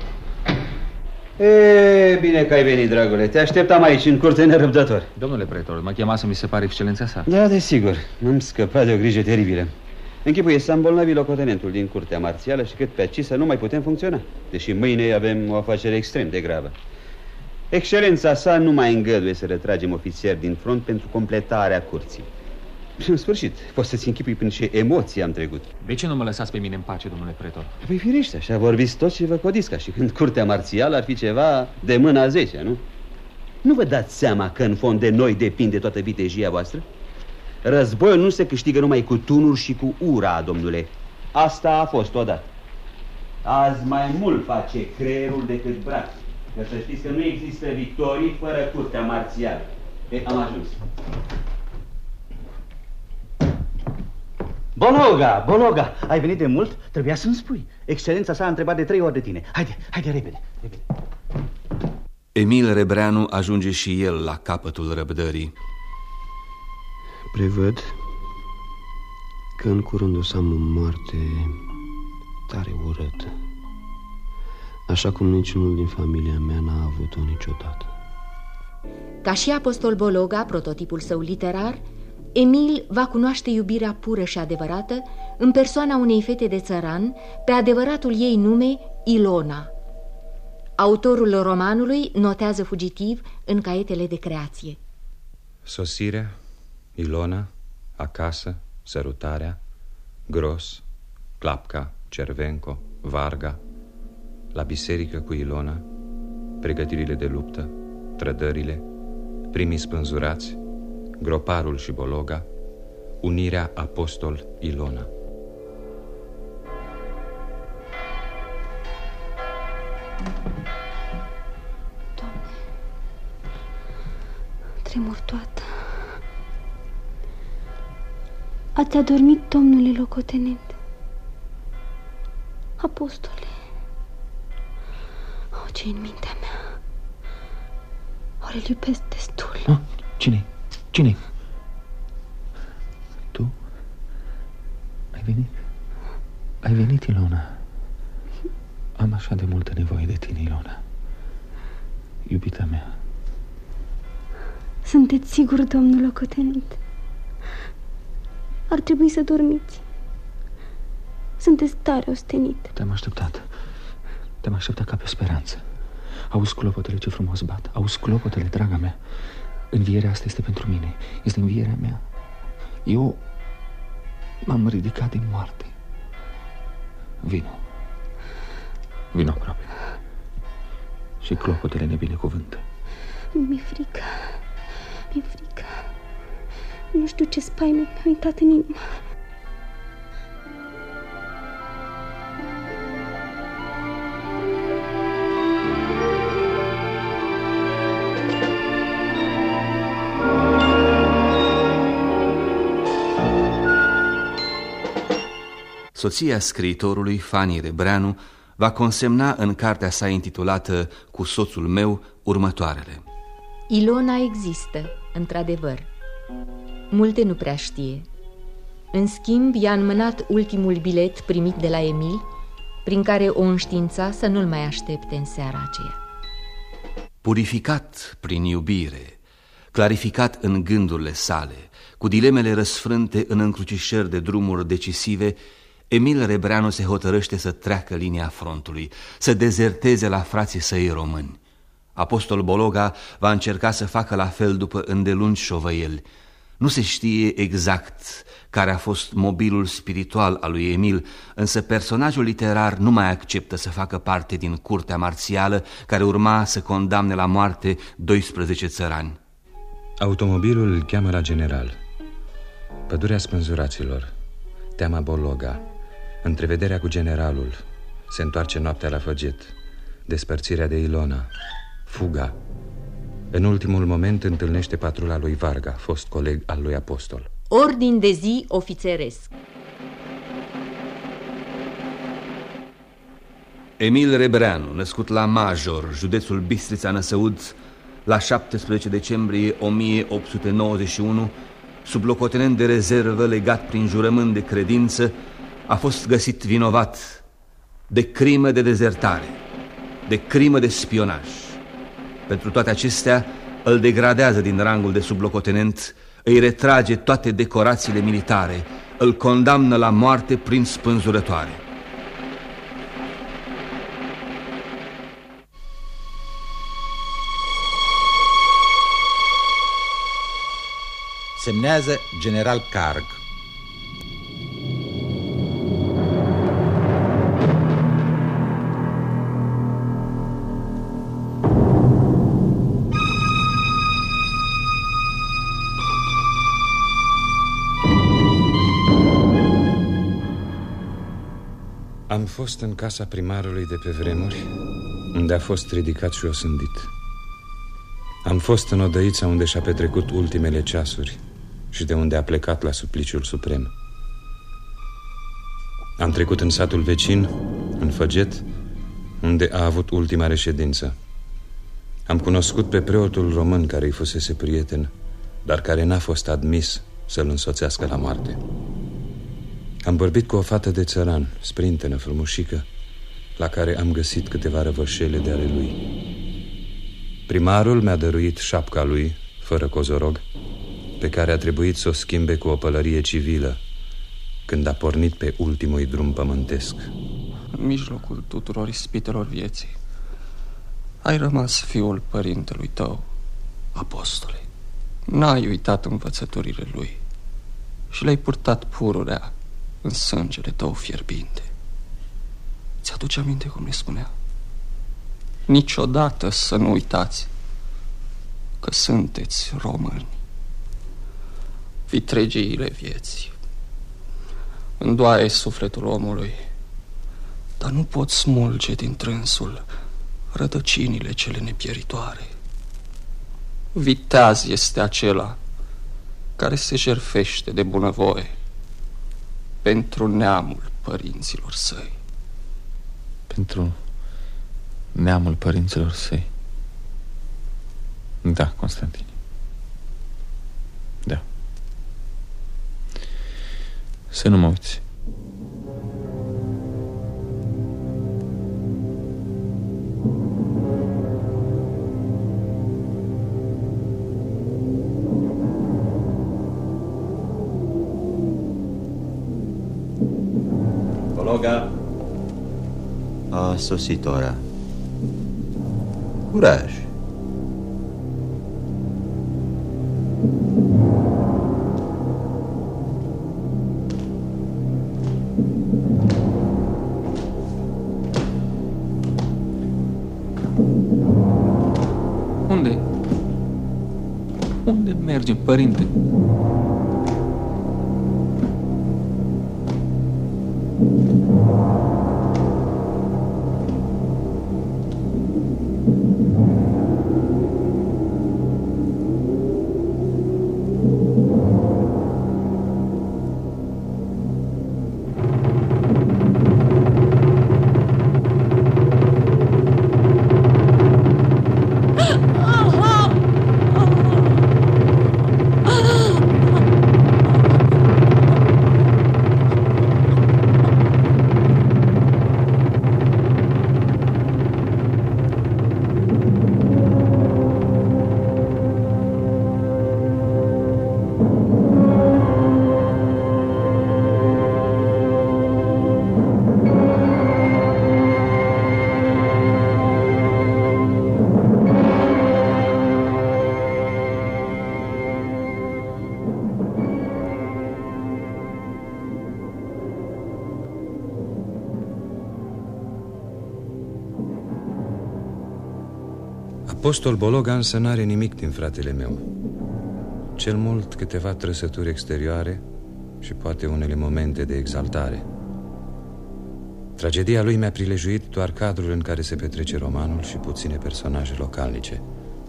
E, bine că ai venit, dragule. Te așteptam aici, în curte nerăbdător. Domnule pretor, mă chema să mi se pare excelența sa. Da, desigur. Am scăpat de o grijă teribilă. Închipuie să îmbolnăvi locotenentul din curtea marțială și cât pe aici să nu mai putem funcționa. Deși mâine avem o afacere extrem de gravă. Excelența sa nu mai îngăduie să retragem ofițeri din front pentru completarea curții. În sfârșit, poți să-ți închipui prin ce emoții am trecut. De ce nu mă lăsați pe mine în pace, domnule pretor? Păi firește, așa vorbiți toți și vă codiți ca și când curtea marțială ar fi ceva de mâna 10, nu? Nu vă dați seama că în fond de noi depinde toată vitejia voastră? Războiul nu se câștigă numai cu tunuri și cu ura, domnule. Asta a fost odată. Azi mai mult face creierul decât brațul. Că să știți că nu există victorii fără curtea marțială. E, am ajuns. Bologa, Bologa, ai venit de mult? Trebuia să-mi spui. Excelența sa a întrebat de trei ori de tine. Haide, haide, repede, repede. Emil Rebreanu ajunge și el la capătul răbdării. Prevăd că în curând o să am o moarte tare urâtă. Așa cum niciunul din familia mea n-a avut-o niciodată. Ca și apostol Bologa, prototipul său literar, Emil va cunoaște iubirea pură și adevărată în persoana unei fete de țăran, pe adevăratul ei nume Ilona. Autorul romanului notează fugitiv în caietele de creație. Sosirea, Ilona, acasă, sărutarea, gros, clapca, cervenco, varga, la biserică cu Ilona, pregătirile de luptă, trădările, primii spânzurați, groparul și bologa, unirea apostol Ilona. Doamne, tremur toată. Ați adormit, domnule locotenent. Apostole, o, ce în mintea mea. Oare îl iubesc destul? Ah, cine cine Tu? Ai venit? Ai venit, Ilona? Am așa de multă nevoie de tine, Ilona. Iubita mea. Sunteți sigur, domnul locotenent? Ar trebui să dormiți. Sunteți tare ostenit. Te-am așteptat. Te-am așteptat ca pe o speranță. Auzi clopotele ce frumos bat. Auzi clopotele, draga mea. Învierea asta este pentru mine. Este învierea mea. Eu m-am ridicat din moarte. Vino. Vino aproape. Și clopotele ne binecuvântă. Mi-e frică. Mi-e frică. Nu știu ce spaime mi-a intrat în inimă. Soția scriitorului, Fani Rebreanu, va consemna în cartea sa intitulată Cu soțul meu următoarele. Ilona există, într-adevăr. Multe nu prea știe. În schimb, i-a înmânat ultimul bilet primit de la Emil, prin care o înștiința să nu-l mai aștepte în seara aceea. Purificat prin iubire, clarificat în gândurile sale, cu dilemele răsfrânte în încrucișări de drumuri decisive, Emil Rebreanu se hotărăște să treacă linia frontului, să dezerteze la frații săi români. Apostol Bologa va încerca să facă la fel după îndelungi șovăieli. Nu se știe exact care a fost mobilul spiritual al lui Emil, însă personajul literar nu mai acceptă să facă parte din curtea marțială care urma să condamne la moarte 12 țărani. Automobilul îl cheamă la general. Pădurea spânzuraților, teama Bologa, întrevederea cu generalul, se întoarce noaptea la făget, despărțirea de Ilona, fuga. În ultimul moment întâlnește patrula lui Varga, fost coleg al lui Apostol. Ordin de zi ofițeresc. Emil Rebreanu, născut la Major, județul Bistrița Năsăud, la 17 decembrie 1891, sub locotenent de rezervă legat prin jurământ de credință, a fost găsit vinovat de crimă de dezertare, de crimă de spionaj. Pentru toate acestea, îl degradează din rangul de sublocotenent, îi retrage toate decorațiile militare, îl condamnă la moarte prin spânzurătoare. Semnează general Carg. Am fost în casa primarului de pe vremuri, unde a fost ridicat și osândit. Am fost în odăița unde și-a petrecut ultimele ceasuri și de unde a plecat la supliciul suprem. Am trecut în satul vecin, în Făget, unde a avut ultima reședință. Am cunoscut pe preotul român care îi fusese prieten, dar care n-a fost admis să-l însoțească la moarte. Am vorbit cu o fată de țăran, sprintenă, frumușică, la care am găsit câteva răvășele de ale lui. Primarul mi-a dăruit șapca lui, fără cozorog, pe care a trebuit să o schimbe cu o pălărie civilă, când a pornit pe ultimul drum pământesc. În mijlocul tuturor ispitelor vieții, ai rămas fiul părintelui tău, apostole. N-ai uitat învățăturile lui și le-ai purtat pururea în sângele tău fierbinte. Ți-aduce aminte cum ne spunea? Niciodată să nu uitați că sunteți români. Vitregiile vieții. Îndoaie sufletul omului, dar nu pot smulge din trânsul rădăcinile cele nepieritoare. Viteaz este acela care se jerfește de bunăvoie pentru neamul părinților săi. Pentru neamul părinților săi. Da, Constantin. Da. Să nu mă uiți. Bologa. A sosit ora. Curaj. Unde? Unde mergem, părinte? Apostol Bologa însă n-are nimic din fratele meu. Cel mult câteva trăsături exterioare Și poate unele momente de exaltare. Tragedia lui mi-a prilejuit doar cadrul în care se petrece romanul Și puține personaje localnice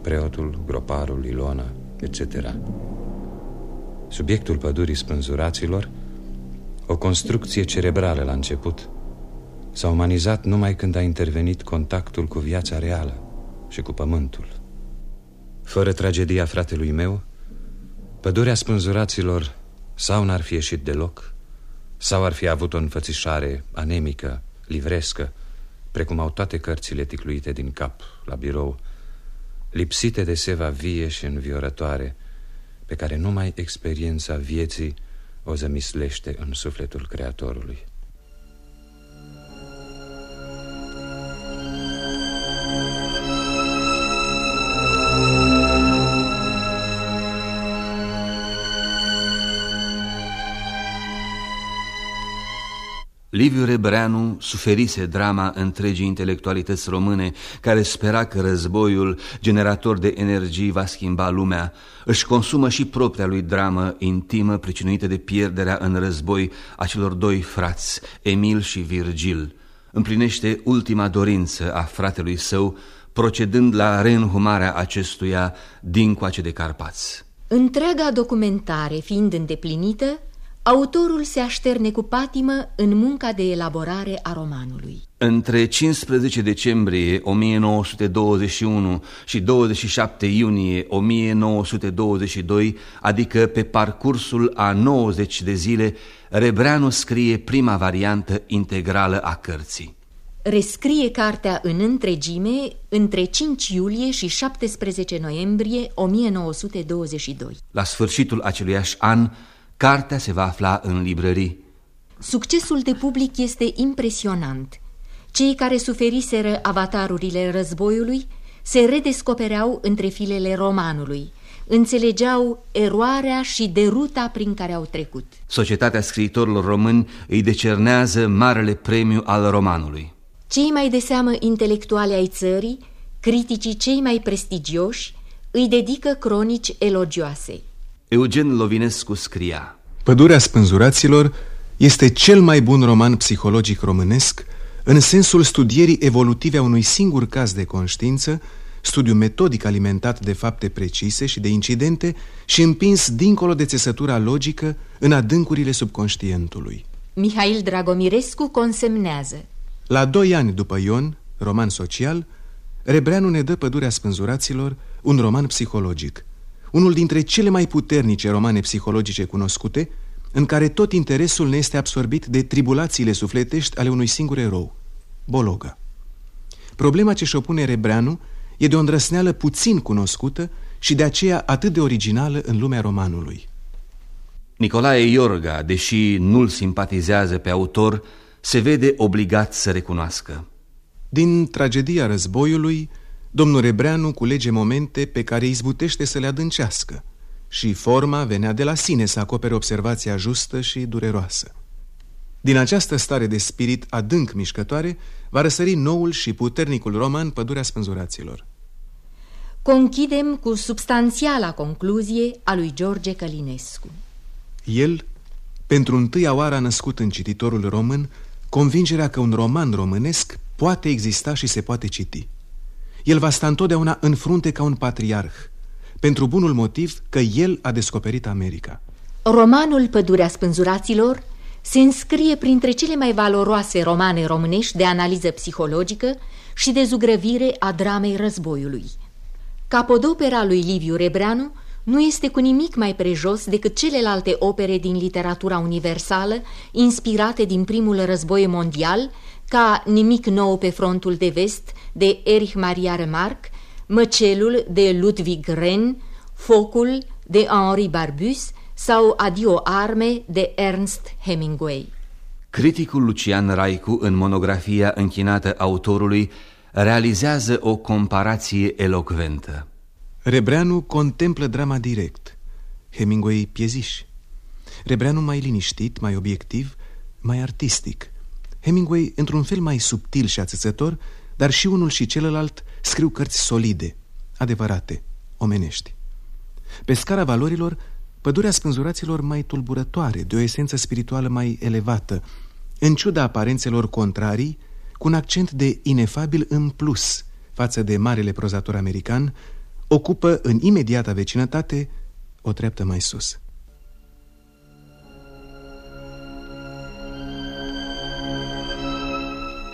Preotul, groparul, Ilona, etc. Subiectul pădurii spânzuraților O construcție cerebrală la început S-a umanizat numai când a intervenit contactul cu viața reală și cu pământul. Fără tragedia fratelui meu, pădurea spânzuraților sau n-ar fi ieșit deloc, sau ar fi avut o înfățișare anemică, livrescă, precum au toate cărțile ticluite din cap la birou, lipsite de seva vie și înviorătoare, pe care numai experiența vieții o zămislește în sufletul Creatorului. Liviu Rebreanu suferise drama întregii intelectualități române care spera că războiul, generator de energii, va schimba lumea. Își consumă și propria lui dramă intimă pricinuită de pierderea în război a celor doi frați, Emil și Virgil. Împlinește ultima dorință a fratelui său, procedând la reînhumarea acestuia din coace de Carpați. Întreaga documentare fiind îndeplinită, Autorul se așterne cu patimă în munca de elaborare a romanului. Între 15 decembrie 1921 și 27 iunie 1922, adică pe parcursul a 90 de zile, Rebreanu scrie prima variantă integrală a cărții. Rescrie cartea în întregime între 5 iulie și 17 noiembrie 1922. La sfârșitul aceluiași an, Cartea se va afla în librării. Succesul de public este impresionant. Cei care suferiseră avatarurile războiului se redescopereau între filele romanului, înțelegeau eroarea și deruta prin care au trecut. Societatea scriitorilor români îi decernează marele premiu al romanului. Cei mai de seamă intelectuale ai țării, criticii cei mai prestigioși, îi dedică cronici elogioase. Eugen Lovinescu scria Pădurea spânzuraților este cel mai bun roman psihologic românesc în sensul studierii evolutive a unui singur caz de conștiință, studiu metodic alimentat de fapte precise și de incidente și împins dincolo de țesătura logică în adâncurile subconștientului. Mihail Dragomirescu consemnează La doi ani după Ion, roman social, Rebreanu ne dă Pădurea spânzuraților, un roman psihologic – unul dintre cele mai puternice romane psihologice cunoscute, în care tot interesul ne este absorbit de tribulațiile sufletești ale unui singur erou, Bologa. Problema ce și-o pune Rebreanu e de o îndrăsneală puțin cunoscută și de aceea atât de originală în lumea romanului. Nicolae Iorga, deși nu-l simpatizează pe autor, se vede obligat să recunoască. Din tragedia războiului, Domnul Rebreanu culege momente pe care izbutește să le adâncească și forma venea de la sine să acopere observația justă și dureroasă. Din această stare de spirit adânc mișcătoare va răsări noul și puternicul roman Pădurea Spânzuraților. Conchidem cu substanțiala concluzie a lui George Călinescu. El, pentru întâia oară a născut în cititorul român convingerea că un roman românesc poate exista și se poate citi el va sta întotdeauna în frunte ca un patriarh, pentru bunul motiv că el a descoperit America. Romanul Pădurea Spânzuraților se înscrie printre cele mai valoroase romane românești de analiză psihologică și de zugrăvire a dramei războiului. Capodopera lui Liviu Rebreanu nu este cu nimic mai prejos decât celelalte opere din literatura universală, inspirate din primul război mondial, ca Nimic nou pe frontul de vest de Erich Maria Remarque, Măcelul de Ludwig Renn, Focul de Henri Barbus sau Adio Arme de Ernst Hemingway. Criticul Lucian Raicu, în monografia închinată autorului, realizează o comparație elocventă. Rebreanu contemplă drama direct, Hemingway pieziș. Rebreanu mai liniștit, mai obiectiv, mai artistic. Hemingway, într-un fel mai subtil și ațățător, dar și unul și celălalt scriu cărți solide, adevărate, omenești. Pe scara valorilor, pădurea spânzuraților mai tulburătoare, de o esență spirituală mai elevată, în ciuda aparențelor contrarii, cu un accent de inefabil în plus față de marele prozator american, ocupă în imediata vecinătate o treaptă mai sus.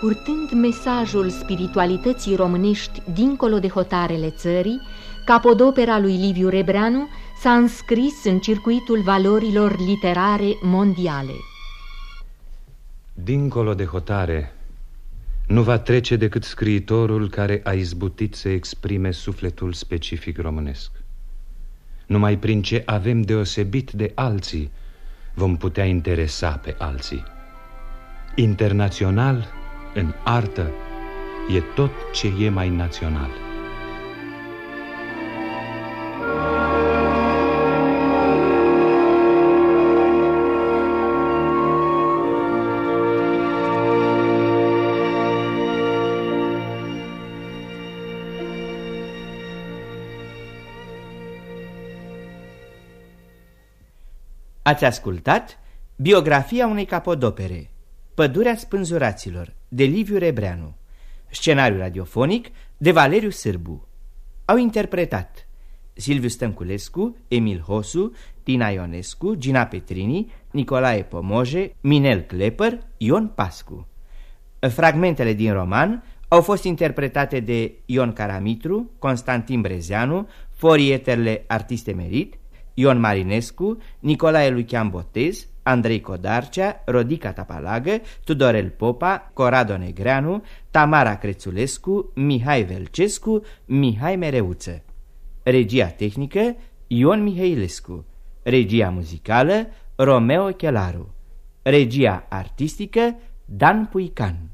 Purtând mesajul spiritualității românești dincolo de hotarele țării, capodopera lui Liviu Rebreanu s-a înscris în circuitul valorilor literare mondiale. Dincolo de hotare, nu va trece decât scriitorul care a izbutit să exprime sufletul specific românesc. Numai prin ce avem deosebit de alții vom putea interesa pe alții. Internațional, în artă, e tot ce e mai național. Ați ascultat biografia unei capodopere, Pădurea spânzuraților, de Liviu Rebreanu, scenariu radiofonic de Valeriu Sârbu. Au interpretat Silviu Stănculescu, Emil Hosu, Tina Ionescu, Gina Petrini, Nicolae Pomoje, Minel Klepper, Ion Pascu. Fragmentele din roman au fost interpretate de Ion Caramitru, Constantin Brezeanu, Forieterle Artiste Merit, Ion Marinescu, Nicolae Lucian Botez, Andrei Codarcea, Rodica Tapalagă, Tudorel Popa, Corado Negreanu, Tamara Crețulescu, Mihai Velcescu, Mihai Mereuță. Regia tehnică, Ion Mihailescu. Regia muzicală, Romeo Chelaru. Regia artistică, Dan Puican.